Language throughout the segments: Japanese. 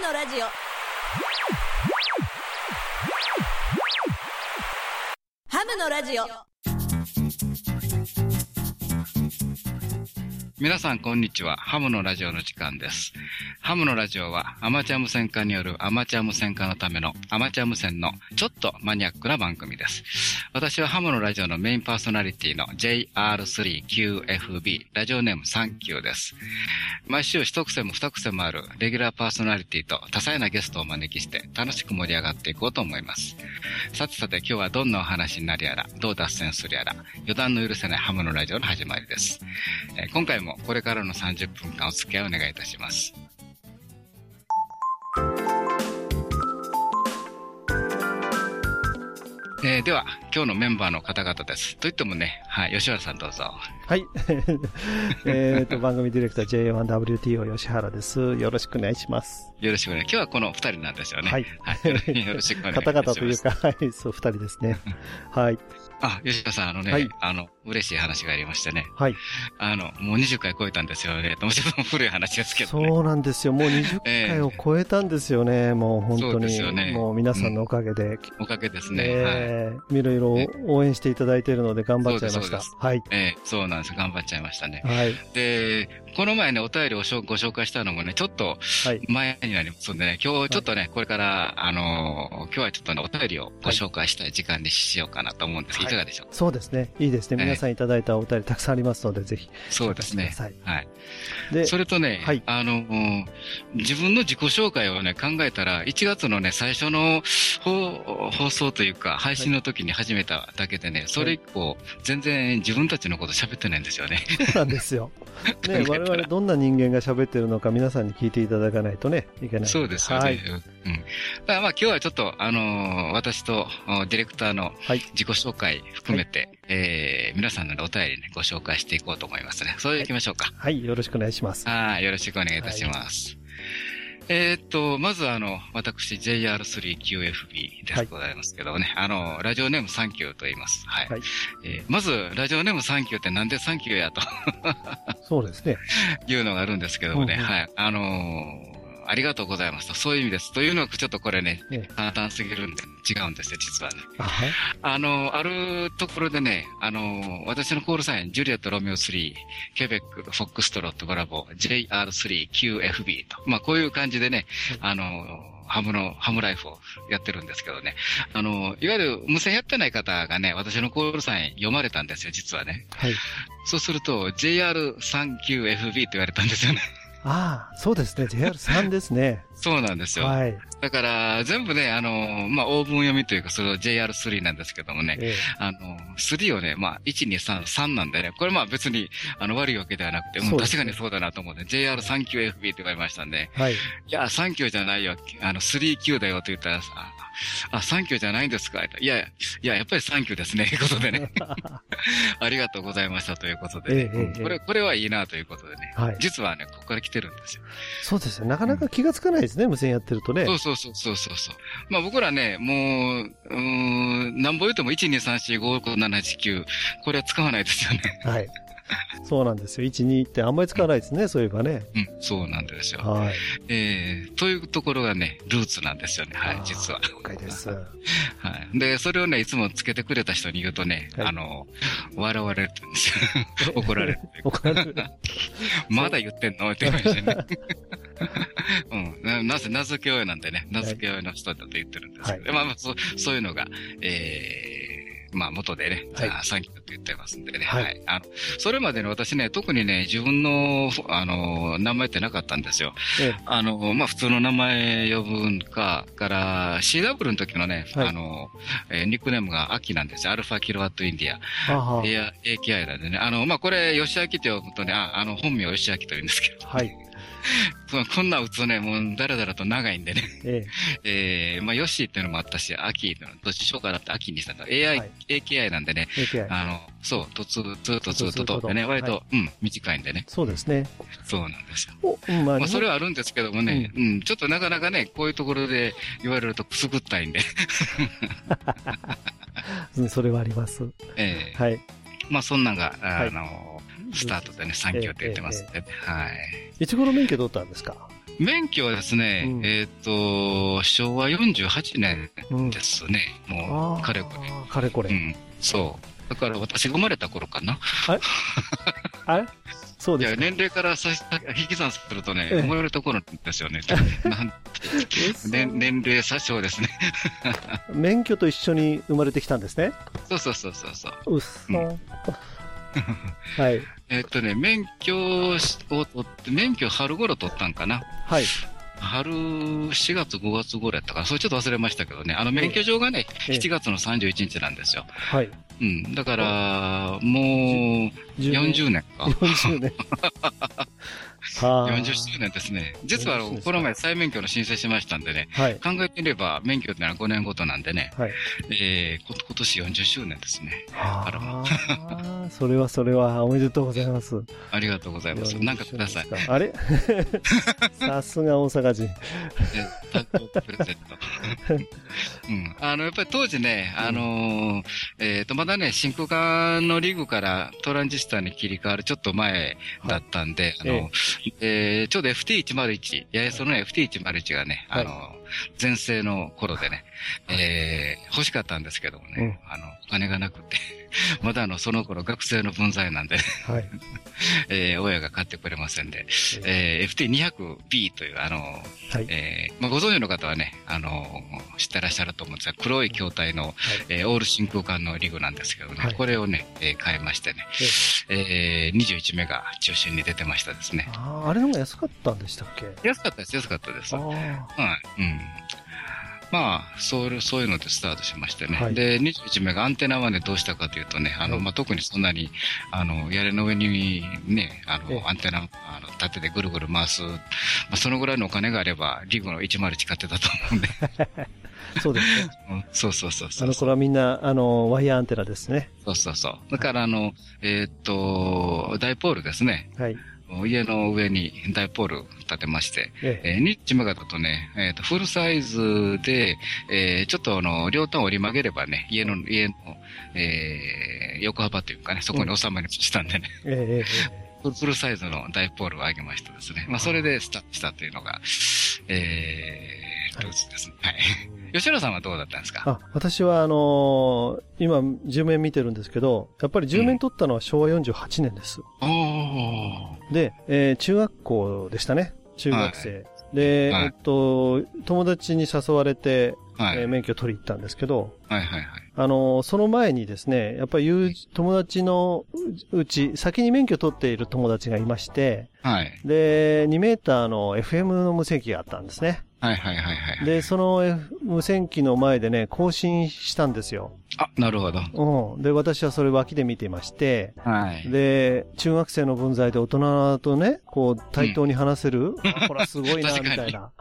のラジオハムのラジオ皆さん、こんにちは。ハムのラジオの時間です。ハムのラジオは、アマチュア無線化によるアマチュア無線化のためのアマチュア無線のちょっとマニアックな番組です。私はハムのラジオのメインパーソナリティの JR3QFB、ラジオネームサンキューです。毎週一癖も二癖もあるレギュラーパーソナリティと多彩なゲストをお招きして楽しく盛り上がっていこうと思います。さてさて今日はどんなお話になるやら、どう脱線するやら、予断の許せないハムのラジオの始まりです。えー今回もこれからの30分間お付き合いをお願いいたします。えーでは、今日のメンバーの方々です。といってもね、はい、吉原さんどうぞ。はい。えっと、番組ディレクター J1WTO 吉原です。よろしくお願いします。よろしくお願い。今日はこの二人なんですよね。はいはい。よろしくお願いし方ます。々というか、はい、そう、二人ですね。はい。あ、吉田さん、あのね、はいあの、嬉しい話がありましてね。はい。あの、もう20回超えたんですよね。もちろん古い話ですけどね。そうなんですよ。もう20回 を超えたんですよね。もう本当そうでに。すよねもう皆さんのおかげで。おかげですね。はい。えー、いろいろ応援していただいているので頑張っちゃいましたです。はい。ええそうなんです。頑張っちゃいましたね。はい。で、この前ね、お便りをしょご紹介したのもね、ちょっとはい。前になりますんでね、今日ちょっとね、これから、あのー今日はちょっとね、お便りをご紹介したい時間にしようかなと思うんですけど、はいい、かがでしょうか？そうですね。いいですね。ええ皆さんいただいたお便りたくさんありますので、ぜひ。そうですね。はい。で、それとね、はいあのー自分の自己紹介をね、考えたら、1月のね、最初の放放送というか、配信の時に始めただけでね、それ以降、全然自分たちのこと喋ってないんですよね。そうなんですよ。ね、我々どんな人間が喋ってるのか皆さんに聞いていただかないとね、いけない。そうですよね。はい。うん。まあ今日はちょっと、あのー私とおディレクターのはい。自己紹介含めて、えー、皆さんのねお便りね、ご紹介していこうと思いますね。それで行きましょうか。はい。よろしくお願いします。はい、よろしくお願いいたします。えーっと、まずあの、私 JR3QFB ではいございますけどね、あの、ラジオネームサンキューと言います。はい。はいえーまず、ラジオネームサンキューってなんでサンキューやと そうですね。いうのがあるんですけどもね、うんうんはい。あのーありがとうございますと、そういう意味です。というのは、ちょっとこれね、ええ簡単すぎるんで、違うんですよ、実はね。あの、あるところでね、あの、私のコールサイン、ジュリエット・ロミオ3、ケベック、フォックストロット・ブラボー、JR3、QFB と。まあ、こういう感じでね、あの、ハムの、ハムライフをやってるんですけどね。あの、いわゆる無線やってない方がね、私のコールサイン読まれたんですよ、実はね。はい。そうすると、JR3QFB って言われたんですよね。ああ、そうですね。JR3 ですね。そうなんですよ。はい。だから、全部ね、あの、まあ、オーブン読みというか、それを JR3 なんですけどもね。えあの、3をね、まあ、1、2、3、3なんでね、これまあ別に、あの、悪いわけではなくて、う確かにそうだなと思って、JR3QFB って言われましたんで、えはい。いや、3級じゃないよ、あの、3級だよって言ったら、あ、あ3級じゃないんですか？いや、いや、やっぱり3級ですね、と いうことでね、ありがとうございましたということでね、ええええこれ、これはいいなということでね、はい。実はね、ここから来てるんですよ。そうですね。なかなか気がつかないですね。無線やってるとねそ。うそうそうそうそうそう。まあ僕らね、もう、うーん、なんぼ言うても1、2、3、4、5、6、7、8、9、これは使わないですよね。はい。そうなんですよ。1、2ってあんまり使わないですね。そういえばね。うん、そうなんですよ。はい。えー、というところがね、ルーツなんですよね。はい実は。了解です。はい。で、それをね、いつもつけてくれた人に言うとね、はいあの、笑われるんですよ。怒られる。怒られる。まだ言ってんのって言われてね。うん。ななぜ、名付け親なんでね、名付け親の人だと言ってるんですけど、はいまあまあ、そう、そういうのが、えー、まあ元でね、はいあサンキューって言ってますんでね。ははいい。あの、それまでね、私ね、特にね、自分の、あの、名前ってなかったんですよ。えあの、まあ、普通の名前呼ぶんか、から CW の時のね、はいあの、えーニックネームがアキなんですよ。アルファキロワットインディア。エア AKI なんでね。あの、まあ、これ、吉明って呼ぶとね、あ、あの、本名吉明と言うんですけど、はい。こんな打つね、もう、だらだらと長いんでね。え えー、まあ、ヨッシーっていうのもあったし、アキっていうの、どっちしようかなってアキにしたんだ。AI、はい AKI なんでね、え。AKI。あの、そう、とつ、つとつととってね、はい割と、うん、短いんでね。そうですね。そうなんですよ。お、うんまあ、まあ、それはあるんですけどもね、ううん、ちょっとなかなかね、こういうところで言われるとくすぐったいんで、うんそれはあります。ええはい。まあ、そんなんが、はいあの、スタートでね、サンキューって言ってますんでね、はい。いつ頃免許取ったんですか？免許はですね、うんえっ、と、昭和48年うん。ですね。もう、あーかれこれ。かれこれ。うん、そう。だから私が生まれた頃かな。あれ？そうですか。年齢からさ引き算するとね、ええ生まれた頃ですよね。なん年年齢詐称ですね。免許と一緒に生まれてきたんですね。そうそうそうそうそう。うっそ。う はい。えっとね、免許を取って、免許春頃取ったんかな。はい。春、4月、5月頃やったかな。それちょっと忘れましたけどね。あの、免許証がね、ええ7月の31日なんですよ。はい。うん。だから、もう、10 40年か。40年。は40周年ですね。実はあ40の、ですかこの前再免許の申請しましたんでね、はい。考えてみれば免許ってのは5年ごとなんでね、はい。えー、こ今年40周年ですね。あら それはそれはおめでとうございます。ありがとうございます。なんかください。あれ？さすが大阪人。ト。うん。あの、やっぱり当時ね、あのーえっ、と、まだね、真空管のリグからトランジスタに切り替わるちょっと前だったんで、あの、えーちょうど FT101、八重洲の FT101 がね、あの、全盛の頃でね、えー欲しかったんですけどもね、あの、お金がなくて、まだあの、その頃学生の分際なんで、はい。えー親が買ってくれませんで、えー FT200B という、あの、はい。えーまあ、ご存知の方はね、あの知ってらっしゃると思うんですが、黒い筐体の、えーオール真空管のリグなんですけどね、はいこれをね、えー買いましてね、えー21目が中心に出てましたですね。ああ、あれの方が安かったんでしたっけ？安かったです、安かったです。あはい。あ。うん。まあ、そういう、そういうのでスタートしましてね。はいで、21目がアンテナはね、どうしたかというとね、あの、はいまあ、特にそんなに、あの、屋根の上にね、あええの、アンテナ、あの、立ててぐるぐる回す、まあ、そのぐらいのお金があれば、リグの101買ってたと思うんで。そうですね。うんそうそうそうそう。あの頃はみんな、あの、ワイヤーアンテナですね。そうそうそう。だから、あの、えーっと、ダイポールですね。はい。家の上にダイポール立てまして、ええ。えー、ニッチメガだとね、えーっと、フルサイズで、えーちょっとあの、両端折り曲げればね、家の、家の、えー横幅というかね、そこに収まりましたんでね、ええ、えええフルサイズのダイポールを上げましたですね。まあ、それでスタートしたというのが、えー、ルーツですね。はい。え吉野さんはどうだったんですか？あ、私はあのー今、10面見てるんですけど、やっぱり10面取ったのは昭和48年です。おー。で、えー中学校でしたね。中学生。で、はいえっと、友達に誘われて、はい。えー免許取り行ったんですけど、はいはいはい。あのーその前にですね、やっぱり友友達のうち、先に免許取っている友達がいまして、はい。で、2メーターの FM の無線機があったんですね。はいはいはいはい。で、その F- 無線機の前でね、更新したんですよ。あ、なるほど。うん。で、私はそれ脇で見ていまして、はい。で、中学生の分際で大人とね、こう、対等に話せる、あこれはすごいな、みたいな。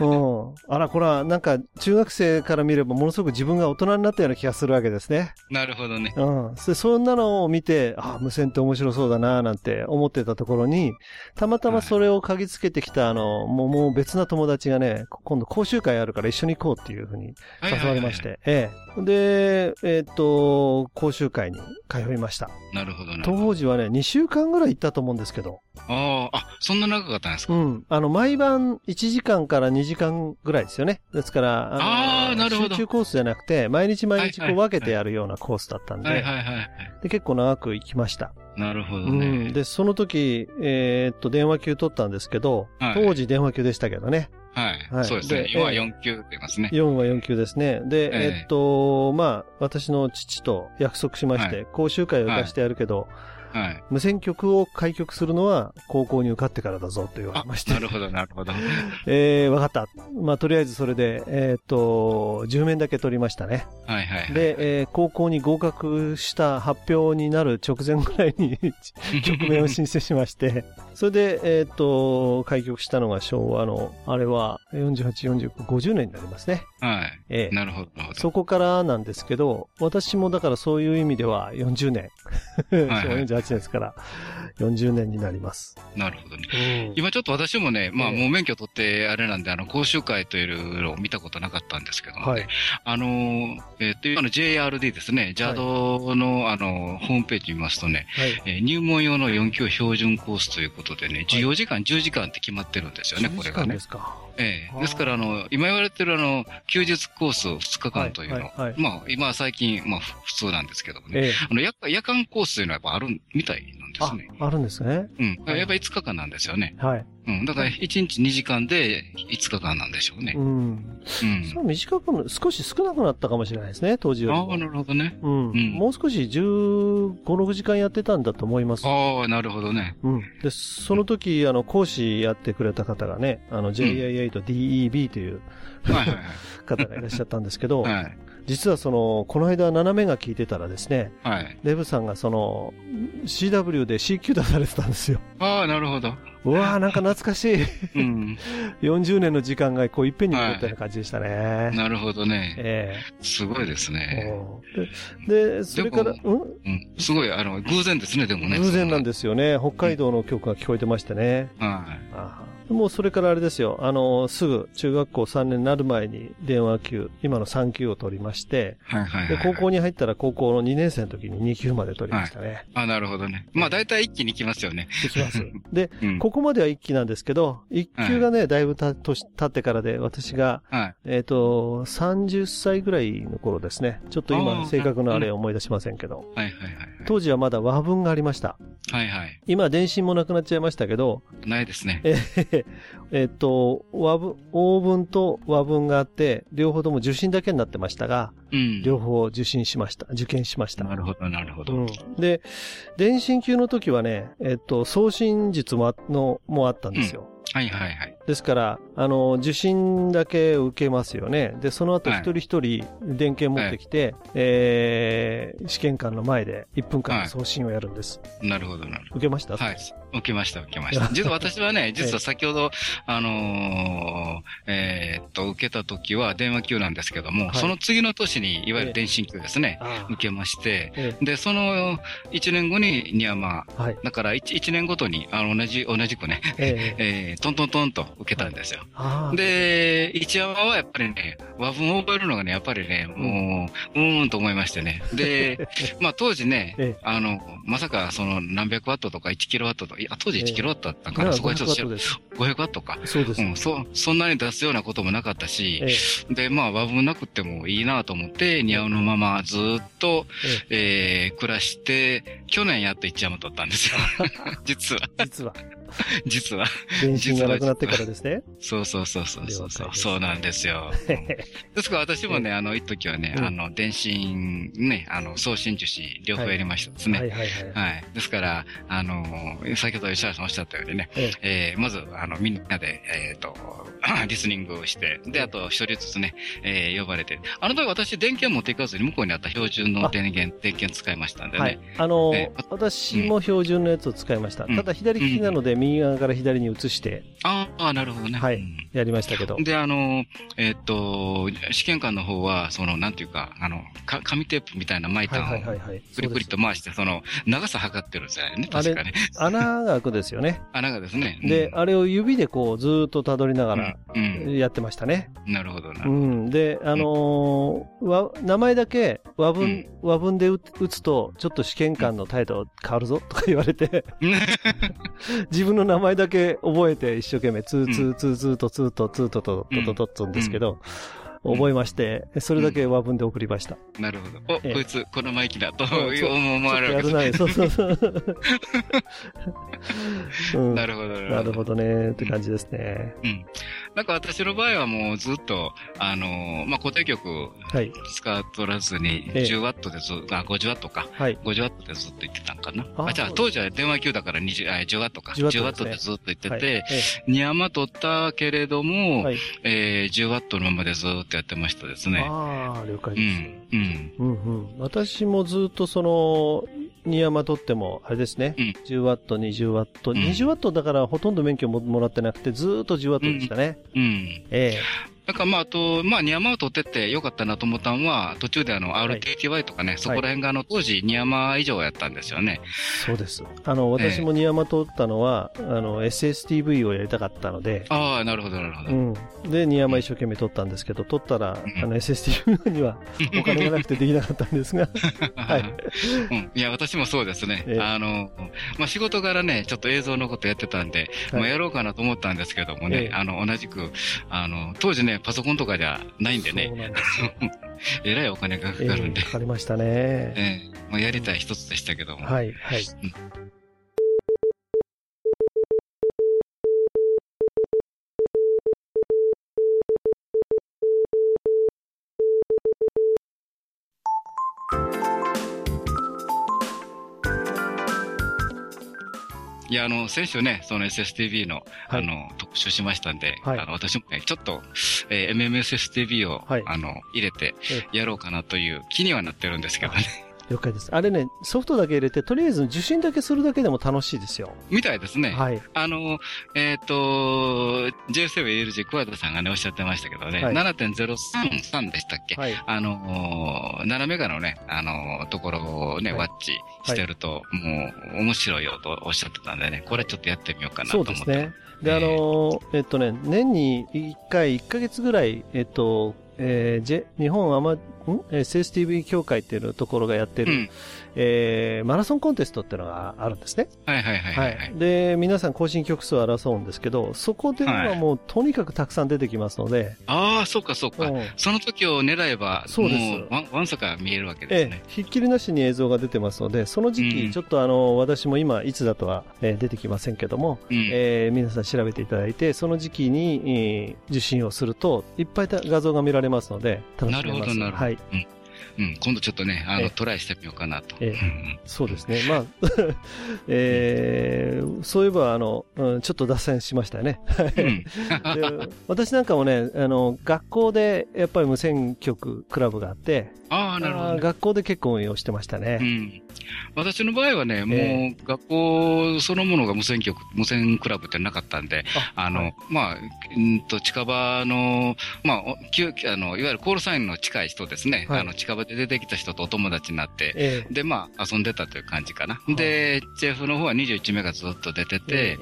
うん。あら、これはなんか、中学生から見ればものすごく自分が大人になったような気がするわけですね。なるほどね。うん。でそんなのを見て、あ、無線って面白そうだな、なんて思ってたところに、たまたまそれを嗅ぎつけてきた、あの、もうもう別な友達がね、今度講習会あるから一緒に行こうっていうふうに誘われまし。て、ええ。で、えっと、講習会に通いました。なるほどなるほど。当時はね、2週間ぐらい行ったと思うんですけど、ああ、あ、そんな長かったんですか？うん。あの、毎晩1時間から2時間ぐらいですよね。ですから、のあーなるほど集中コースじゃなくて、毎日毎日こはいうはい分けてやるようなコースだったんで、はいはいはい。で結構長く行きました。なるほどうん。ね。で、その時、えーっと、電話級取ったんですけど、はい当時電話級でしたけどね。はい。はいそうですねで。今はええ4級って言いますね。4は4級ですね。で、えええっと、まあ、私の父と約束しまして、は講習会を出してやるけど、はい。無線局を開局するのは高校に受かってからだぞと言わあれまして。なるほどなるほど。えー、わかった。まあ、とりあえずそれで、えーっと、10面だけ取りましたね。はいはいはい。で、えー高校に合格した発表になる直前ぐらいに 局面を申請しまして、それで、えーっと、開局したのが昭和の、あれは48、49、50年になりますね。はい。ええなるほどなるほど。そこからなんですけど、私もだからそういう意味では40年、はい48年ですから、40年になります。なるほどね。うん今ちょっと私もね、まあええもう免許取ってあれなんで、あの、講習会というのを見たことなかったんですけどもね。はい。あのー、えっと、今の JRD ですね、JAD の、あの、ホームページ見ますとね、はい。えー入門用の4級標準コースということでね、授業時間10時間って決まってるんですよね、10これがねで。すか。ええですから、あの、今言われてるあの、休日コース2日間というの、まあ、今は最近、まあ、ふ普通なんですけどもね、ええ。あの夜、夜間コースというのはやっぱあるみたいなんですあね。、あるんですね。うん。はいやっぱ5日間なんですよね。はい。うん。だから1日2時間で5日間なんでしょうねう。ん。うん。そう、短くな、少し少なくなったかもしれないですね、当時よりも。ああ、なるほどね。うん。うんもう少し15、6時間やってたんだと思います。ああ、なるほどね。うん。で、その時、あの、講師やってくれた方がね、あの、JIA と DEB というはいはい 方がいらっしゃったんですけど、はい。はい。実はその、この間斜めが聞いてたらですね、はい。デブさんがその、CW で CQ 出されてたんですよ。ああ、なるほど。うわーなんか懐かしい。うん。40年の時間がこういっぺんに戻ったような感じでしたね。なるほどね。えすごいですえね。うんでで、それから、でうん？うん。すごい、あの、偶然ですね、でもね。偶然なんでですよね。北海道の曲が聞こえてましてね。す。はああもうそれからあれですよ。あの、すぐ中学校3年になる前に電話級、今の3級を取りまして、い。はいはいで、はい。高校に入ったら高校の2年生の時に2級まで取りましたね。あ、なるほどね。まあ、大体一気に行きますよね。できます。で、うん。ここまでは1期なんですけど、1級がね、だいぶた年経ってからで、私が、はい。えっ、と、30歳ぐらいの頃ですね。ちょっとあ今、ー正確なあれ思い出しませんけど、はいはいはい。当時はまだ和文がありました。はいはい。今、電信もなくなっちゃいましたけど、ないですね。えーえっと、和文、欧文と和文があって、両方とも受信だけになってましたが、うん。両方受信しました。受験しました。なるほど、なるほど。うん。で、電信級の時はね、えっと、送信術もあの、もあったんですよ。はいはいはい。ですから、あの、受信だけ受けますよね。で、その後はい一人一人電源持ってきて、えー、試験官の前で1分間の送信をやるんです。なるほど、なるほど。受けました？はい。受けました、受けました。実は私はね、実は先ほど、あのーえーっと、受けた時は電話級なんですけども、はいその次の年に、いわゆる電信級ですね、あ受けまして、えで、その1年後にニヤマ、ーはい。だから 1, 一年ごとに、あの、同じ、同じくね、えー、えー、トントントンと受けたんですよ。で、一山はやっぱりね、和文を覚えるのがね、やっぱりね、もう、うーんと思いましてね。で、まあ当時ねええ、あの、まさかその何百ワットとか1キロワットとか、いや、当時1キロワットだったんかまあな、そこはちょっと知ら500ワットです。500ワットか。そうです。うん、そ、そんなに出すようなこともなかったしえ、ーで、まあ和文なくてもいいなと思って、ニャオのままずっと、えー、暮らして、去年やっと一山取ったんですよ。実は、実は、実は。電信がなくなってからですね。そうそうそうそうそうそう。そうなんですよ。ですから私もね、あの、一時はね、うんあの、電信、ね、あの、送信受信、両方やりましたですね。はいはいはい。はい。ですから、あの、先ほど吉原さんおっしゃったようにね、ええーまず、あの、みんなで、えっ、と、リスニングをして、で、あと、一人ずつね、えー呼ばれて、あの時私、電源持っていかずに、向こうにあった標準の電源、電源使いましたんでね。はい。あのえー私も標準のやつを使いました。うんただ左利きなので右側から左に移してああ、なるほどね。はいうんやりましたけど。で、あの、えっ、と、試験官の方は、その、なんていうか、あの、か紙テープみたいな巻いはいたのを、はいはいはい。クリクリと回して、その、長さ測ってるんですよね、確かね。穴が開くですよね。穴がですね。で、あれを指でこうずーっと辿りながうん、らうん、やってましたね。うんなるほどなう。ん。で、あの名前だけ和文、うん和文で打打つと、ちょっと試験官の態度変わるぞとか言われて、自 分の名前だけ覚えて一生懸命、ツーツーツーツーとツーとツーとととととんですけど、うん覚えまして、それだけ和文で送りました。なるほど。お、ええこいつ、このマイキだと思われるわけですとやるなそうそうそう。うん、なるほど、なるほどね、って感じですね。うん。なんか私の場合はもうずっと、あのーまあ、固定曲はい。使っとらずに、ええ10ワットでずっと、あ、50ワットか。はい。50ワットでずっと言ってたんかな。ああ、じゃあ当時は電話級だから20、あ、10ワットか。10ワット10ワッでずっと言ってはいて、えニヤマ取ったけれども、はいえー、10ワットのままでずっとやってましたですね。ああ、了解うです。ん、うん。うんうん。私もずっとその、ニヤマ取っても、あれですね。うん10ワット、20ワット。うん20ワットだからほとんど免許ももらってなくて、ずーっと10ワットでしたね。うん。えだからまあ、あと、まあ、ニヤマを取ってってよかったなと思ったのは、途中であの、RTTY とかね、そこら辺があの、当時、ニヤマ以上やったんですよね。そうです。あの、私もニヤマ取ったのは、あの、SSTV をやりたかったので、ああ、なるほど、なるほど。うん。で、ニヤマ一生懸命取ったんですけど、取ったら、あの、SSTV には お金がなくてできなかったんですが、はい。うん。いや、私もそうですね。ええあの、まあ、仕事柄ね、ちょっと映像のことやってたんで、はいまあ、やろうかなと思ったんですけどもね、ええあの、同じく、あの、当時ね、パソコンとかじゃないんでね。えらいお金がかえかるんでえ、かかりましたね。ええまあ、やりたい一つでしたけども。はい、はい。いや、あの、先週ね、その SSTV の、はい。あの、特集しましたんで、はい。あの、私もね、ちょっと、えー MMSSTV を、はい。あの、入れてえ、やろうかなという気にはなってるんですけどね。了解です。あれね、ソフトだけ入れて、とりあえず受信だけするだけでも楽しいですよ。みたいですね。はい。あの、えっ、と、JSWLG クワダさんがね、おっしゃってましたけどね、はい7.033でしたっけ、はい。あの、7メガのね、あの、ところをね、はいワッチしてると、もう、面白いよとおっしゃってたんでね、これちょっとやってみようかなとそ思って。うですね。で、あのーえっとね、年に1回、1ヶ月ぐらい、えっと、えー、J、日本アマ、ん ?SSTV 協会っていうところがやってる、えー、マラソンコンテストっていうのがあるんですね。はいはいはいはい、はい。で、皆さん更新曲数を争うんですけど、そこではもうとにかくたくさん出てきますので、ああ、そうかそうか。うんその時を狙えば、そうですもう、わんわんさか見えるわけえですねえ。、ひっきりなしに映像が出てますので、その時期、うんちょっとあの、私も今、いつだとは、えー出てきませんけども、うん。えー皆さん調べていただいて、その時期に、えー受信をすると、いっぱい画像が見られますので、楽しめます。なるほどなるほどはい。うん、今度ちょっとね、あの、ええトライしてみようかなと。そうですね。まあ、えーそういえば、あの、うんちょっと脱線しましたよね。私なんかもね、あの、学校でやっぱり無線局クラブがあって、ああ、なるほどね、学校で結構運用してましたうね。ん。私の場合はね、もえう、学校そのものが無線局、無線クラブってなかったんで、あの、はいまあ、うんと、近場の、まあ、おきゅあの、いわゆるコールサインの近い人ですね。はいあの、近場で出てきた人とお友達になって、ええ。で、まあ、遊んでたという感じかな。い。で、JF の方は21メガずっと出てて、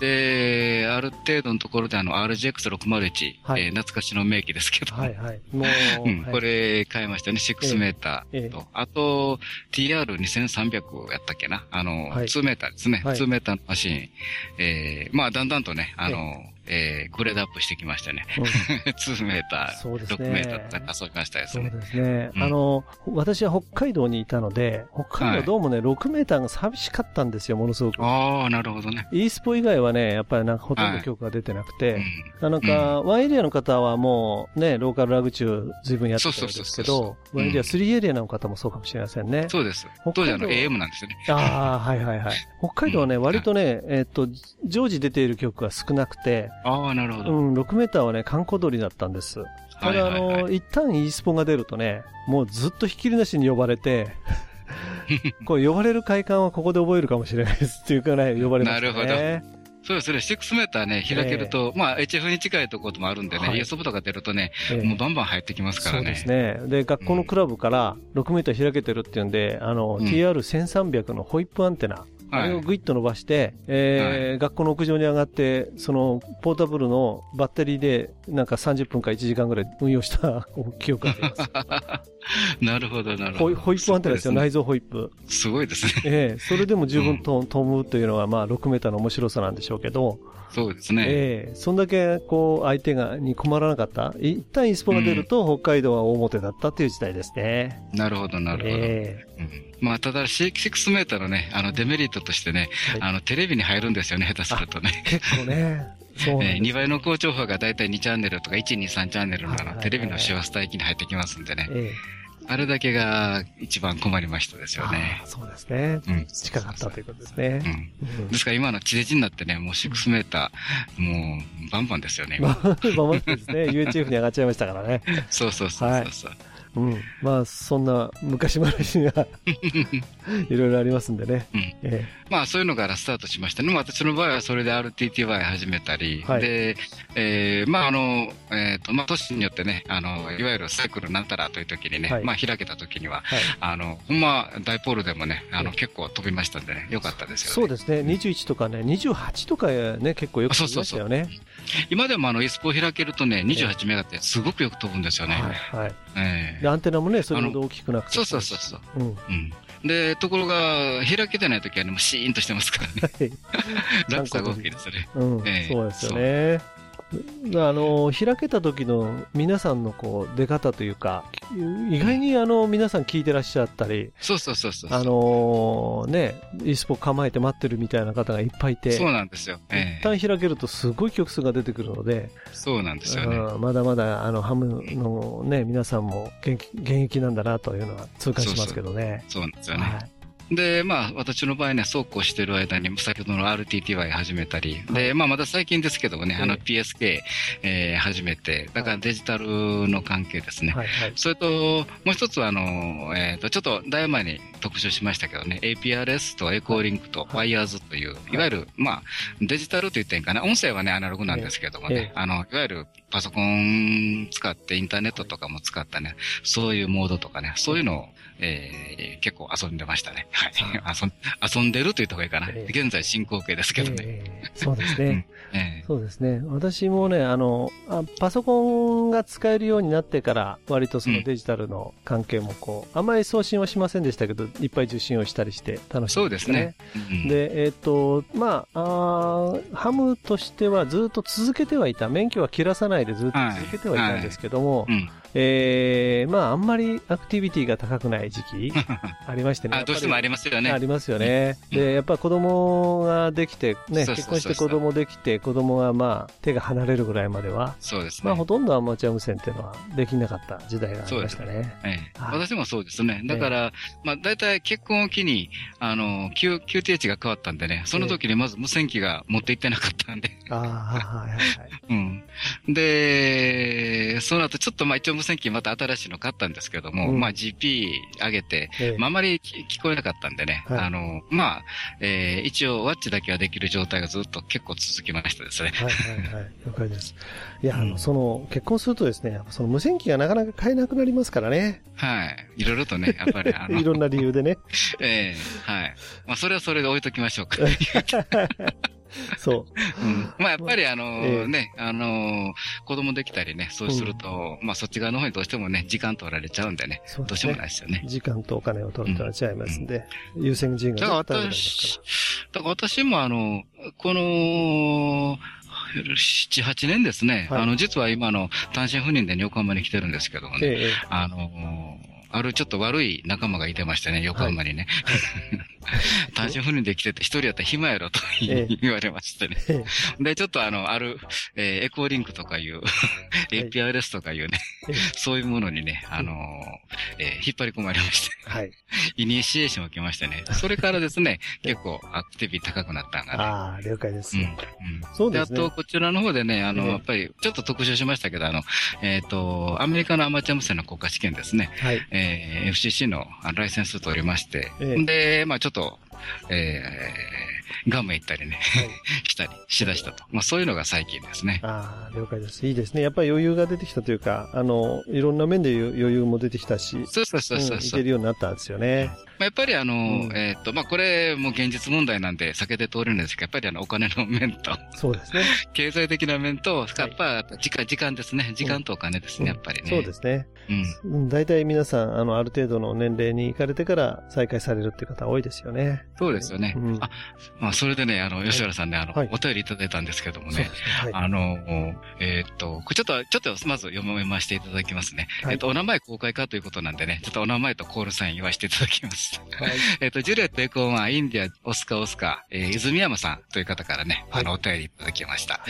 えで、ある程度のところであの RGX601、はい。えー懐かしの名機ですけど、えはいはい。もう、うん、はい。これ買いましたね、6メータええーと。あと、TR2300 やったっけな。あの、はい。2メーターですね。はい。2メーターのマシン。えー、まあ、だんだんとね、あの、えー、グレードアップしてきましてね。うん 2メーター、そうですね6メーターと遊びましたですそうね。ですね。うんあの、私は北海道にいたので、北海はい道どうもね、6メーターが寂しかったんですよ、ものすごく。ああ、なるほどね。e スポ以外はね、やっぱりなんかほとんど曲が出てなくて、うんあなんか、ワンエリアの方はもうね、ローカルラグ中随分やってたんですけどう、ワンエリア、3エリアの方もそうかもしれませんね。そうです。当時あの AM なんですよね。ああ、はいはいはい。北海道はね、うん割とね、えっと、常時出ている曲が少なくて、ああ、なるほど。うん、6メーターはね、観光鳥だったんです。ただ、あはいはいはいの、一旦 e スポが出るとね、もうずっとひっきりなしに呼ばれて、こう呼ばれる快感はここで覚えるかもしれないですっていうかね、呼ばれますね。なるほどそうですね。6メーターね、開けると、まあ HF に近いところもあるんでね、はい ESB とか出るとね、ええもうバンバン入ってきますからね。そうですね。で、学校のクラブから6メーター開けてるっていうんで、あの、うん TR1300 のホイップアンテナ、あれをグイッと伸ばして、えー学校の屋上に上がって、その、ポータブルのバッテリーで、なんか30分か1時間ぐらい運用した 記憶があります。なるほど、なるほど。ホイップアンテナですよ、そう内蔵ホイップ。すごいですね。ええそれでも十分と、飛ぶというのは、まあ、6メーターの面白さなんでしょうけど、そうですね。ええそんだけ、こう、相手が、に困らなかった。い一旦 e スポが出ると、北海道は大表だったという時代ですね。なるほど、なるほど。えうんまあ、ただ、6メーターのね、あの、デメリットとしてね、はいあの、テレビに入るんですよね、下手するとね。え結構ね、そうなん えー、です2倍の高調波がだいたい2チャンネルとか1、2、3チャンネルのあのはいはいはいテレビの周波数帯域に入ってきますんでね。えあれだけが一番困りましたですえよねそうですね。うん。近かったということですね。うん。うんですから今の地デジになってね、もう6メーター、もうバンバンですよね。今まあ、まあまあですね。UHF に上がっちゃいましたからね。そうそうそうそうそう。うん。まあ、そんな昔話が いろいろありますんでね。うんえまあそういうのからスタートしましたね。まあ私の場合はそれで RTTY 始めたり、はいで、えーまああの、えっ、と、まあ年によってね、あの、いわゆるサイクルなんたらという時にね、はいまあ開けた時には、はい。あの、ほんま、ダイポールでもね、あの、ええ結構飛びましたんでね、よかったですよね。そうですね。21とかね、28とかね、結構よく飛びましたよね。今でもあの、イスポを開けるとね、28メガってすごくよく飛ぶんですよね。はい。はい。ええで、アンテナもね、それほど大きくなくて。そうそうそうそう。うん。うん。で、ところが、開けてない時はね、もうシーンとしてますからね。はい。落差が大きいですね。うん、ええそうですよね。あの、開けた時の皆さんのこう、出方というか、意外にあの、皆さん聞いてらっしゃったり、そうそうそうそう。あのね、e スポ構えて待ってるみたいな方がいっぱいいて、そうなんですよ。え一旦開けるとすごい曲数が出てくるので、えそうなんですよね。うんまだまだあのハムのね、皆さんも現役現役なんだなというのは痛感しますけどね。そうなんですよね。はいで、まあ、私の場合ね、そうこうしてる間に、先ほどの RTTY 始めたり、で、まあ、まだ最近ですけどもね、あのえ PSK、えー始めて、だからデジタルの関係ですね。はいはい。それと、もう一つは、あの、えっ、と、ちょっと、だいぶ前に特集しましたけどね、APRS とエコーリンクとはい。Wires という、い。わゆる、まあ、デジタルと言ってんかな、音声はね、アナログなんですけどもええ。ね、あの、いわゆるパソコン使って、インターネットとかも使ったね、そういうモードとかね、そういうのを、えー結構遊んでましたね。はい。遊ん遊んでるというところがいいかな。ええ現在進行形ですけどね。ええそうですね。ええそうですね。私もね、あの、あパソコンが使えるようになってから、割とそのうんデジタルの関係もこう、あんまり送信はしませんでしたけど、いっぱい受信をしたりして楽しいそうですね。。うんで、えっ、と、まああー、ハムとしてはずっと続けてはいた。免許は切らさないでずっと続けてはいたんですけども、うん。えー、まあ、あんまりアクティビティが高くない時期 ありましてね。あ、どうしてもありますよね。ありますよね。うんで、やっぱ子供ができて、ね、結婚して子供できて、子供がまあ、手が離れるぐらいまでは、そうですね。まあ、ほとんどアマチュア無線っていうのはできなかった時代がありましたね。ええ、はい私もそうですね。だから、まあ、大体結婚を機に、あの、Q、QTH が変わったんでね、その時にまず無線機が持って行ってなかったんで、ああ、はいはいはい。うん。で、その後ちょっとまあ一応無線機また新しいの買ったんですけども、うんまあ GP 上げて、ええまああまり聞聞こえなかったんでね、はいあの、まあ、えー一応ワッチだけはできる状態がずっと結構続きましたですね。はいはいはい。了解です。いや、あうんの、その、結婚するとですね、その無線機がなかなか買えなくなりますからね。はい。いろいろとね、やっぱりあの、いろんな理由でね。ええはい。まあそれはそれで置いときましょうか。そう。うんまあやっぱりあのええね、あの子供できたりね、そうすると、まあそっち側の方にどうしてもね、時間取られちゃうんでね、そうですねどうしようもない。ですよね。時間とお金を取るとは違いますんで、優先順位だからが絶対上がります私、だから私もあの、この、7、8年ですね、はいあの、実は今あの、単身赴任で横浜に来てるんですけどもから。ね、えええあの、あるちょっと悪い仲間がいてましてね、横浜にね。単身赴任で来てて一人やったら暇やろとええ言われましてね。ええで、ちょっとあの、ある、えーエコーリンクとかいう、い APRS とかいうね、ええそういうものにね、あのーえー引っ張り込まれまして、はい。イニシエーションを受けましてね、それからですね、結構アクティビティ高くなったんがね。ああ、了解です。うん。うん。そうですねあと、こちらの方でね、あの、ええやっぱり、ちょっと特集しましたけど、あの、えっ、と、アメリカのアマチュア無線の国家試験ですね。はい。えー FCC のライセンス取りまして、ええ。で、まあちょっと、えー、ガムへ行ったりね、はい。したりしだしたと。まあそういうのが最近ですね。ああ、了解です。いいですね。やっぱり余裕が出てきたというか、あの、いろんな面で余裕も出てきたし、そうそうそうそううんいけるようになったんですよね。まあ、やっぱりあの、んえーっと、まあ、これも現実問題なんで避けて通れるんですけど、やっぱりあの、お金の面と、そうですね。経済的な面と、やっぱ、時間、時間ですね。時間とお金ですね、やっぱりね。そうですね。うん。うん大体皆さん、あの、ある程度の年齢に行かれてから再開されるっていう方多いですよね。そうですよね。うんあ、まあ、それでね、あの、吉原さんね、あの、はいお便りいただいたんですけどもね。はい。あの、えーっと、ちょっと、ちょっとまず読ませていただきますね。はいえっと、お名前公開かということなんでね、ちょっとお名前とコールサイン言わせていただきます。はい。えっと、ジュリエットエコーマン、インディア、オスカオスカ、えー、泉山さんという方からね、あの、お便りいただきました。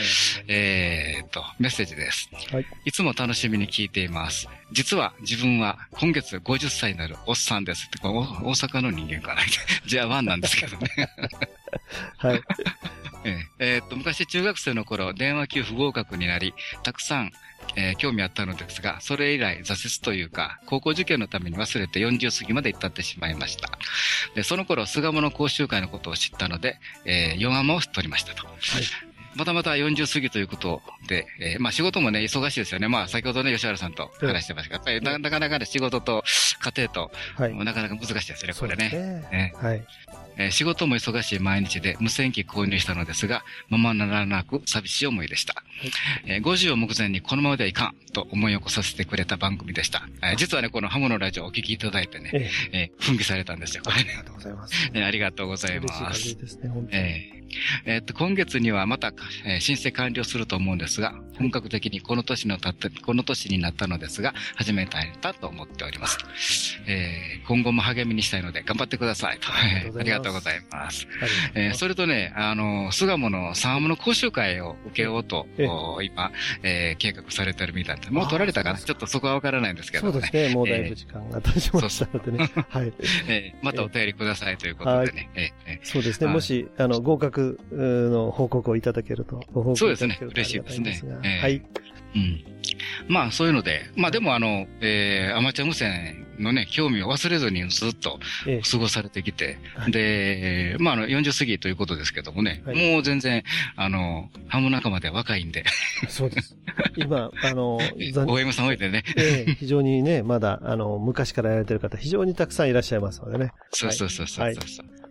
えーっと、メッセージです。はい。いつも楽しみに聞いています。実は自分は今月50歳になるおっさんです。大阪の人間かな じゃあワンなんですけどね。はい。えーえーっと、昔中学生の頃、電話級不合格になり、たくさん、えー興味あったのですが、それ以来挫折というか、高校受験のために忘れて40過ぎまで至ってしまいました。で、その頃、巣鴨の講習会のことを知ったので、えー、4アマを取りましたと。またまた40過ぎということで、えーまあ仕事もね、忙しいですよね。まあ先ほどね、吉原さんと話してましたが、やっぱりななかなかね、仕事と家庭と、はい。なかなか難しいですよね、これね。ねねはい。えー仕事も忙しい毎日で無線機購入したのですが、ままならなく寂しい思いでした。えー50を目前にこのままではいかんと思い起こさせてくれた番組でした。えー実はね、このハモのラジオをお聞きいただいてね、ええ。えー奮起されたんですよ、これね。ありがとうございます。えーありがとうござい嬉しいます限り。ですね、本当に。えーえーっと、今月にはまた、えー申請完了すると思うんですが、本格的にこの年のたって、この年になったのですが、始めたいたと思っております。えー今後も励みにしたいので頑張ってくださいと。ありがとうございます。えーそれとね、あの、巣鴨の三ハムの講習会を受けようと、今、えー計画されてるみたいで、もう取られたかな？ちょっとそこはわからないんですけどね。そうですね。もうだいぶ時間が経ちましたのでね。はい。えーまたお便りくださいということでね。えそうですね。はいもし、あの、合格うーの報告をいただけると、そうですね。嬉しいですね。ええはい。ーうん。まあ、そういうので、まあでもあの、えーアマチュア無線のね、興味を忘れずにずっとええ。過ごされてきて、はい。で、まああの、40過ぎということですけどもね、はい。もう全然、あの、ハム仲間では若いんで、そうです。今、あの、残 OM さん多いでね、ええ非常にね、まだ、あの、昔からやられてる方、非常にたくさんいらっしゃいますのでね。そうそうそうそうそうそう。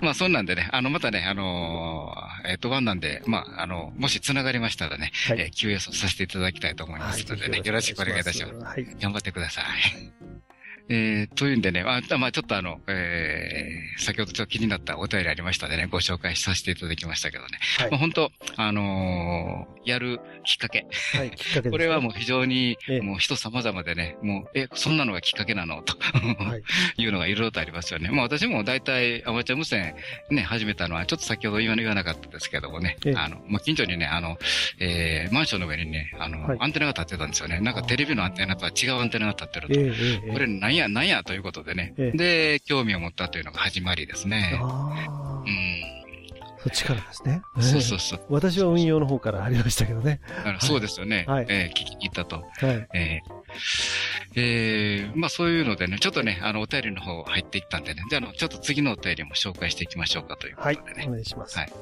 まあ、そんなんでね、あの、またね、あのーえっ、と、ワンなんで、まあ、あの、もし繋がりましたらね、はいえー QS をさせていただきたいと思いますのでね、よろしくお願いいたします。はい。頑張ってください。えー、というんでね、あ、まあちょっとあの、えー、先ほどちょっと気になったお便りありましたのでね、ご紹介させていただきましたけどね。はいまあ、本当あのーやるきっかけ。はい。きっかけね これはもう非常にええ、もう人様々でね、もう、え、そんなのがきっかけなの？と、はい。い、うのがいろいろとありますよね。まあ私も大体アマチュア無線ね、始めたのは、ちょっと先ほど言わ言わなかったですけどもね、ええあの、まあ近所にね、あの、えー、マンションの上にね、あの、はいアンテナが立ってたんですよね。なんかテレビのアンテナとは違うアンテナが立ってると。これなんや、なんやということでね。ええで、興味を持ったというのが始まりですね。ああ、うん。そっちからですね。そうそうそう。私は運用の方からありましたけどね。そうですよね。はいえー聞きったと。はい。えーえーまあそういうのでね、ちょっとね、あの、お便りの方入っていったんでね。じゃあ、あの、ちょっと次のお便りも紹介していきましょうかというこはいとでね。。お願いします。はい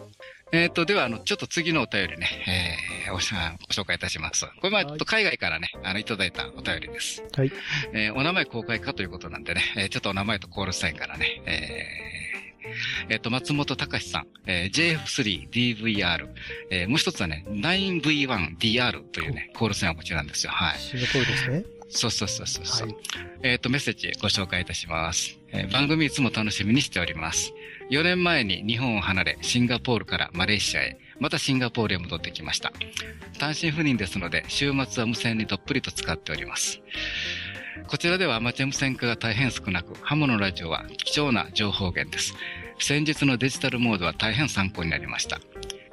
えっ、と、では、あの、ちょっと次のお便りね、えー、おしご紹介いたします。これ、まあ、っと海外からね、あの、いただいたお便りです。はい。えーお名前公開かということなんでね、えーちょっとお名前とコールサインからね、えーえっ、と、松本隆さん、えー JF3DVR、えーもう一つはね、9V1DR というね、コールサインをお持ちなんですよ。はい。シンガポールですね。そうそうそうそうそう、はい。えっ、と、メッセージご紹介いたします、えー番組いつも楽しみにしております。4年前に日本を離れ、シンガポールからマレーシアへ、またシンガポールへ戻ってきました。単身赴任ですので、週末は無線にどっぷりと使っております。こちらではアマチュア無線化が大変少なく、ハムのラジオは貴重な情報源です。先日のデジタルモードは大変参考になりました。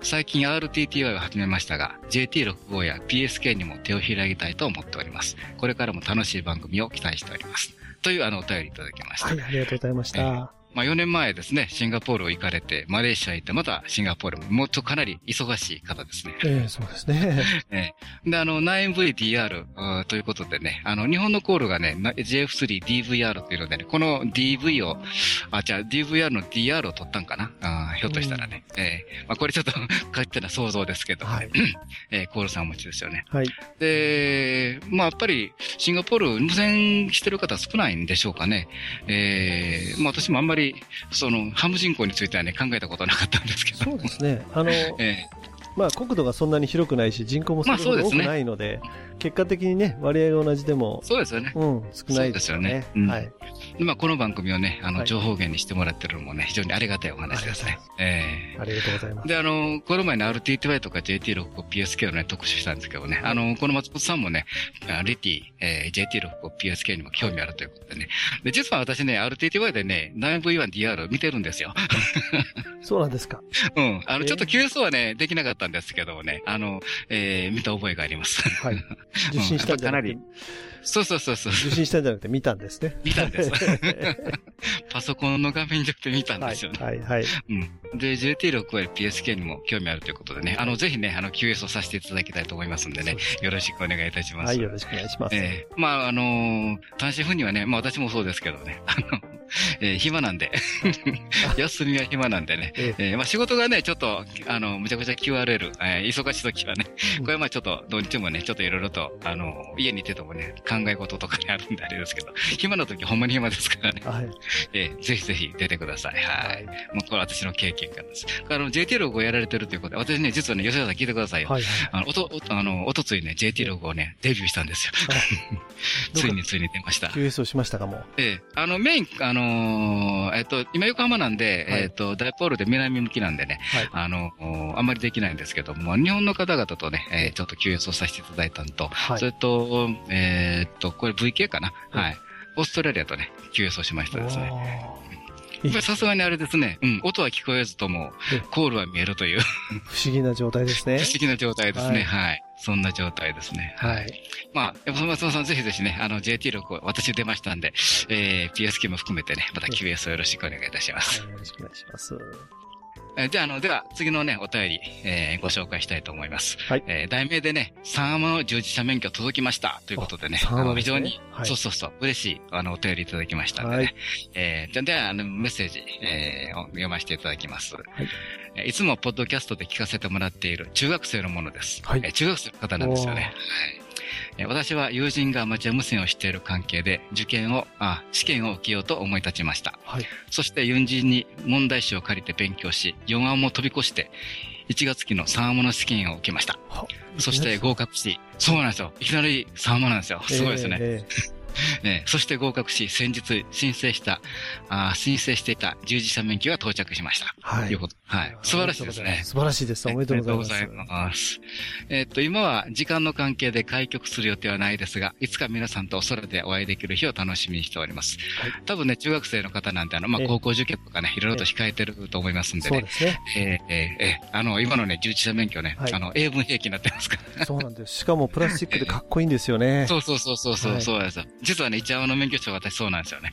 最近 RTTY を始めましたが、JT65 や PSK にも手を開きたいと思っております。これからも楽しい番組を期待しております。というあのお便りいただきました。はい、ありがとうございました。まあ4年前ですね、シンガポールを行かれて、マレーシア行って、またシンガポールも、もっとかなり忙しい方ですね。ええそうですね。ええで、あの、9VDR あーということでね、あの、日本のコールがね、な JF3DVR っていうのでね、この DV を、あ、じゃあ DVR の DR を取ったんかな？あーひょっとしたらね。ええまあこれちょっと 勝手な想像ですけど、はい。えーコールさんお持ちですよね。はい。で、まあやっぱりシンガポール無線してる方少ないんでしょうかね。えー、まあ私もあんまり、その、ハム人口についてはね、考えたことなかったんですけど。そうですね。あの、えまあ、国土がそんなに広くないし、人口もそれほど多くまあそうですねないので、結果的にね、割合が同じでもー、そうですよね。うん、少ないですよね。よねうんはい。でまあこの番組をね、あの、はい情報源にしてもらってるのもね、非常にありがたいお話ですね。ええありがとうございます。で、あの、この前の RTTY とか JT65、PSK をね、特集したんですけどね、あの、この松本さんもね、あリティ、えー、JT65、PSK にも興味あるということでね。で、実は私ね、RTTY でね、9V1DR 見てるんですよ。そうなんですか。うん。あの、えーちょっと QS はね、できなかったったんですけどもね、あの、えー、見た覚えがあります。はい。受信したんじゃなくて かな、そうそうそうそう。受信したんじゃなくて見たんですね。見たんです。パソコンの画面上で見たんはいですよね。はいはい。うん。で、JT6 は PSK にも興味あるということでね、あの、ぜひね、あの、QS をさせていただきたいと思いますんでね、よろしくお願いいたします。はい、よろしくお願いします。ええまあ、あのー単身赴任はね、まあ私もそうですけどね、あの、えー暇なんで、休みは暇なんでね、ええーまあ仕事がね、ちょっと、あの、むちゃくちゃ QRL、えー忙しい時はね、うんこれはまあちょっと、土日もね、ちょっといろいろと、あの、家にいててもね、考え事とかにあるんであれですけど、暇な時ほんまに暇ですからね、はい。えーぜひぜひ出てください。はい。もうこれ私の経験からです。あの、JT ログをやられてるということで、私ね、実はね、吉田さん聞いてくださいよ。はい。あの、おと、あの、おとついね、JT ログをね、デビューしたんですよ。ついについに出ました。QS をしましたかも。ええ、あの、メイン、あのーえっと、今横浜なんで、はいえっと、ダイポールで南向きなんでね、はい。あの、おあんまりできないんですけども、日本の方々とね、えーちょっと QS をさせていただいたのと、はいそれと、えーっと、これ VK かな、はいはい。オーストラリアとね、QS をしましたですね。さすがにあれですね、うん、音は聞こえずともえ、コールは見えるという、不思議な状態ですね 不。思議な状態ですね。ははい。そんな状態ですね。はい。まあ、松本さんぜひぜひね、あの JT6 私出ましたんで、えー、PSK も含めてね、また QS をよろしくお願いいたします。はいよろしくお願いします。えーじゃあ、あの、では、次のね、お便り、えー、ご紹介したいと思います。はいえー、題名でね、サーマの従事者免許届きましたということでね、あの非常に、はいそうそうそう、嬉しい、あの、お便りいただきましたんでね。はいえー、じゃあ、では、あの、メッセージ、えー、を読ませていただきます。いえーいつもポッドキャストで聞かせてもらっている中学生のものです。はいえー中学生の方なんですよね。私は友人がアマチュア無線をしている関係で、受験を、あ、試験を受けようと思い立ちました。はい。そして友人に問題集を借りて勉強し、4案も飛び越して、1月期の3案の試験を受けました。はそして合格し、そうなんですよ。いきなり3案なんですよ。すごいですね。ええー そして合格し、先日申請した、あー申請していた従事者免許が到着しました。ーはい。いうこと。はい。素晴らしいですね。素晴らしいです。おめでとうございます。ありがとうございます。えーっと、今は時間の関係で開局する予定はないですが、いつか皆さんとお空でお会いできる日を楽しみにしております。はい多分ね、中学生の方なんで、あの、まあええ、高校受験とかね、いろいろと控えてると思いますんでね。そうですね。えーえーえーあの、今のね、従事者免許ね、はいあの、英文兵器になってますから。そうなんです。しかもプラスチックでかっこいいんですよね。そうそうそうそうそう、はいそうですよ。実はね、一応あの免許証私そうなんですよね。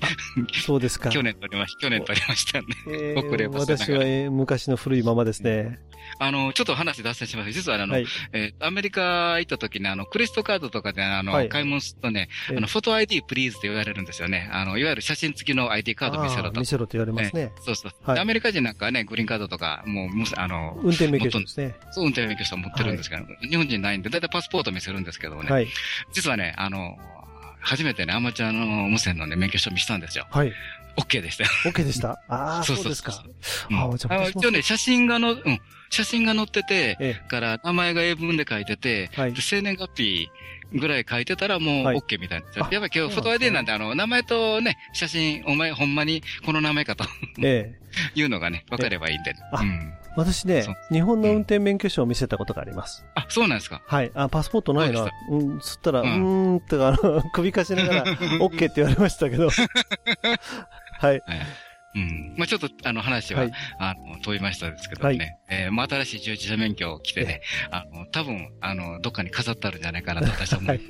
そうですか。去年取りました、去年取りましたんで。えー、私はえー昔の古いままですね。あの、ちょっと話脱線します実はあの、はい。えーアメリカ行った時にあの、クレジットカードとかであの、はい買い物するとね、ええあの、フォト ID プリーズって言われるんですよね。あの、いわゆる写真付きの ID カード見せろと見。せろと言われますね。そうそう、はいでアメリカ人なんかはね、グリーンカードとか、もうあの、運転免許証ですね。そう運転免許証持ってるんですけど、日本人ないんで、だいたいパスポート見せるんですけどもね、はい。実はね、あの、初めてね、アマチュアの無線のね、免許証見せたんですよ。はい。OK でしたよ。OK でした？ああ、そそううですか。うんあじゃあ一応ね、写真がの、うん、写真が載ってて、えから名前が英文で書いてて、はいで生年月日ぐらい書いてたらもうはい OK みたいな。あやっぱり今日フォト ID なんで、あの、名前とね、写真、お前ほんまにこの名前かとえ。ええ。いうのがね、分かればいいんで。あうん。私ね日本の運転免許証を見せたことがあります。あ、そうなんですか。はい。あ、パスポートないなどうん、つったら、ううんーん、ってか、あの、首かしながら、OK って言われましたけど。はい。はい。うん。まあちょっと、あの、話は、はい。あの、飛びましたですけどね。えーまあ新しい従事者免許を着てね、あの、多分、あの、どっかに飾ってあるんじゃないかなと私は思う。はい。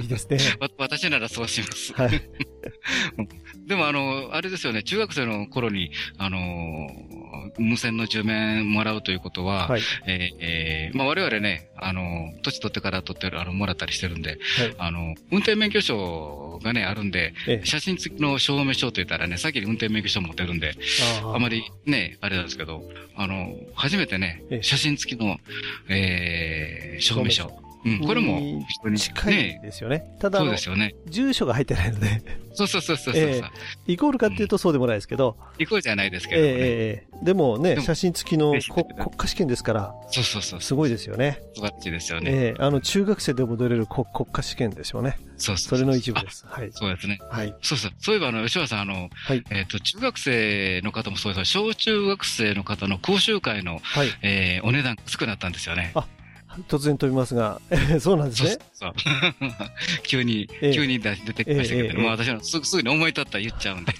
いいですね。わ私ならそうします。はい。でもあの、あれですよね、中学生の頃に、あの、無線の10面もらうということは、はい。えーえーまあ我々ね、あの、年取ってから取ってる、あの、もらったりしてるんで、はい。あの、運転免許証がね、あるんで、ええ。写真付きの証明書と言ったらね、先に運転免許証持ってるんで、ああまりね、あれなんですけど、あの、初めてねええ、写真付きの、えー、証明書。うん、これもに人に近いね、ですよね。ただ、そうですよね。住所が入ってないので、そうそうそうそうそう。えイコールかっていうとそうでもないですけど、イコールじゃないですけええど、ねええでもね、でも写真付きの国国家試験ですから、そうそうそう。すごいですよね。素晴らしいですよね。ええあの、中学生でも出れる国国家試験ですよね。そうそうそれの一部あです。はい。そうですね。はい。そうそう。そういえば、あの、吉川さん、あの、はい。えっ、と、中学生の方もそうですが、小中学生の方の講習会の、はい。えー、お値段安くなったんですよね。あ突然飛びますが、そうなんですね。そう。急に、ええ急に出出てきましたけど、ええええもう私はすぐすぐに思い立ったら言っちゃうんで。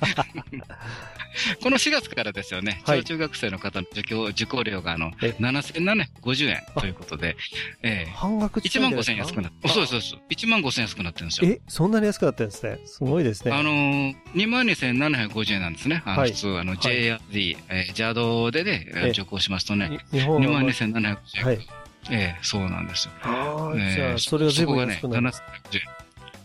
この4月からですよね、はい小中学生の方の受講受講料があのえ7750円ということで、ええ半額近1万5000いんじゃないですか円安くなって、そうそうです。1万5000円安くなってるんですよ。え、そんなに安くなってるんですね。すごいですね。あのー、22,750円なんですね。あの、はい普通、あの、はい JRD、えー、ジャードでね、ええ受講しますとね、に日本は、22,750円。はい。ええそうなんですよ。ああ、ええじゃあ、それは随分こがね、安くなる。7,750円。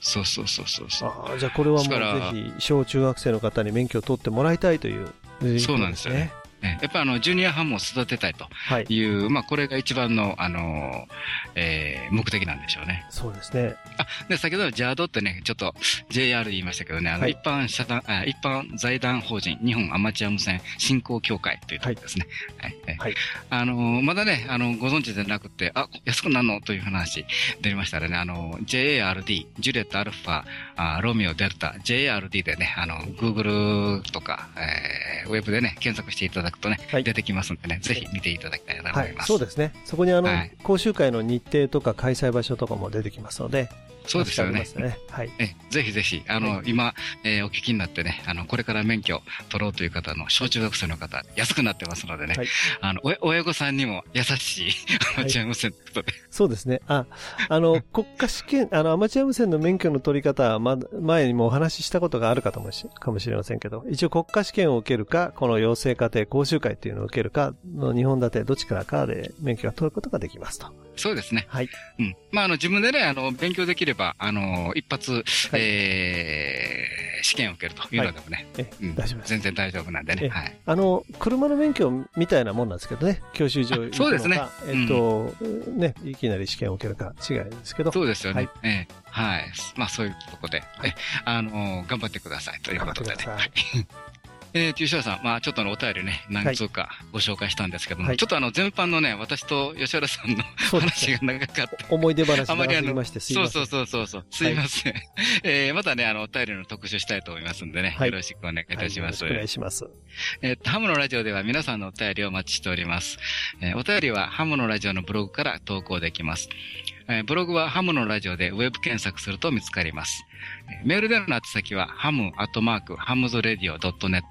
そうそうそうそうそう。ああ、じゃあこれはもうぜひ、小中学生の方に免許を取ってもらいたいという、そうなんですよね。ええやっぱあの、ジュニアハムを育てたいとはい。いう、まあ、これが一番の、あのー、えー目的なんでしょうね。そうですね。あ、で、先ほどのジャードってね、ちょっと JR 言いましたけどね、あの、はい一般社団、あ一般財団法人日本アマチュア無線振興協会というところですね。はい。はいはいあのーまだね、あの、ご存知でなくて、あ、安くなるの？という話出りましたらね、あの、JARD、ジュレットアルファ、あロミオデルタ、JARD でね、あの、Google とか、えー、ウェブでね、検索していただくとね、はい出てきますんでね、ぜひ見ていただきたいなと思はいい。ます。そうですね。そこにあの、はい講習会の日程とか開催場所とかも出てきますので、そうですよね。ね。はい。え、ぜひぜひ、あの、は今、えーお聞きになってね、あの、これから免許取ろうという方の、小中学生の方、安くなってますのでね、はいあの、お親御さんにも優しいアマチュア無線ということで、そうですね。あ、あの、国家試験、あの、アマチュア無線の免許の取り方は、ま、前にもお話ししたことがあるかともし、かもしれませんけど、一応国家試験を受けるか、この養成課程講習会っていうのを受けるか、の2本立てどちらかで免許が取ることができますと。そうですね。はい。うん。まあ、あの、自分でね、あの、勉強できれば、あの、一発、はいえー、試験を受けるというのでもね、え、うん大丈夫。全然大丈夫なんでね、えはい。あの、車の免許みたいなもんなんですけどね、教習所行くのか、そうですねえっと、ね、いきなり試験を受けるか違いですけど、そうですよね。はいええはい。まあ、そういうとこで、え、あの、頑張ってくださいということでね。はい。えー、吉田さん、まあちょっとあのお便りね、何通かご紹介したんですけども、はいちょっとあの全般のね、私と吉原さんの話が長かった。思い出話あまりあの長すぎましてすいません。そうそうそうそうそう。すいません。えー、またね、あの、お便りの特集したいと思いますんでね、はいよろしくお願いいたします。はいお願いします。えーと、ハムのラジオでは皆さんのお便りをお待ちしております。えーお便りはハムのラジオのブログから投稿できます。えーブログはハムのラジオでウェブ検索すると見つかります。メールでの宛先はハムアットマークハムズレディオ .net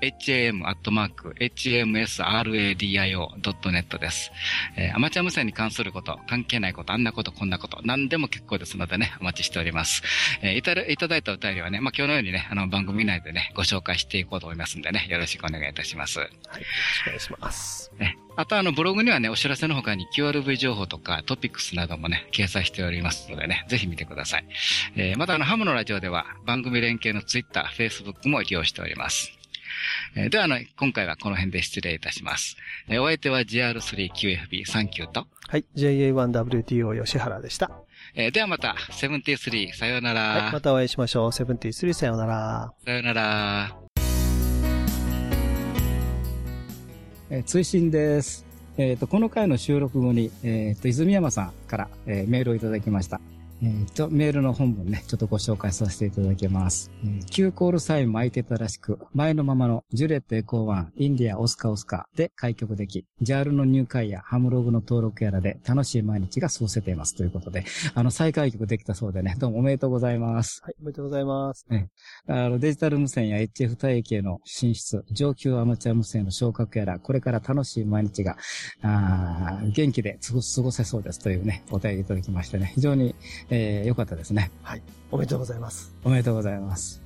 ham アットマーク hamsradio.net です。えーアマチュア無線に関すること、関係ないこと、あんなこと、こんなこと、何でも結構ですのでね、お待ちしております。えーいただいただいたお便りはね、まあ、今日のようにね、あの、番組内でね、ご紹介していこうと思いますんでね、よろしくお願いいたします。はい。よろしくお願いします。ね、あとあのブログにはね、お知らせの他に QRV 情報とかトピックスなどもね、掲載しておりますのでね、ぜひ見てください。えーまたあの、ハムのラジオでは番組連携の Twitter、Facebook も利用しております。えーではあの、今回はこの辺で失礼いたします。えーお相手は GR3QFB39 と、はい。JA1WTO 吉原でした。えーではまた、73さようなら。はい。またお会いしましょう。73さようなら。さようなら。えー追伸です。えっ、と、この回の収録後に、えっ、と、泉山さんから、えーメールをいただきました。えーと、メールの本文ね、ちょっとご紹介させていただきます。えー、Q コールサイン巻いてたらしく、前のままのジュレットエコーワン、インディア、オスカオスカで開局でき、JAL の入会やハムログの登録やらで楽しい毎日が過ごせています。ということで、あの、再開局できたそうでね、どうもおめでとうございます。はい。おめでとうございます。あのデジタル無線や HF 帯域への進出、上級アマチュア無線の昇格やら、これから楽しい毎日が、あー元気で過ご過ごせそうですというね、お便りいただきましてね、非常に、えー、よかったですね。はい。おめでとうございます。おめでとうございます。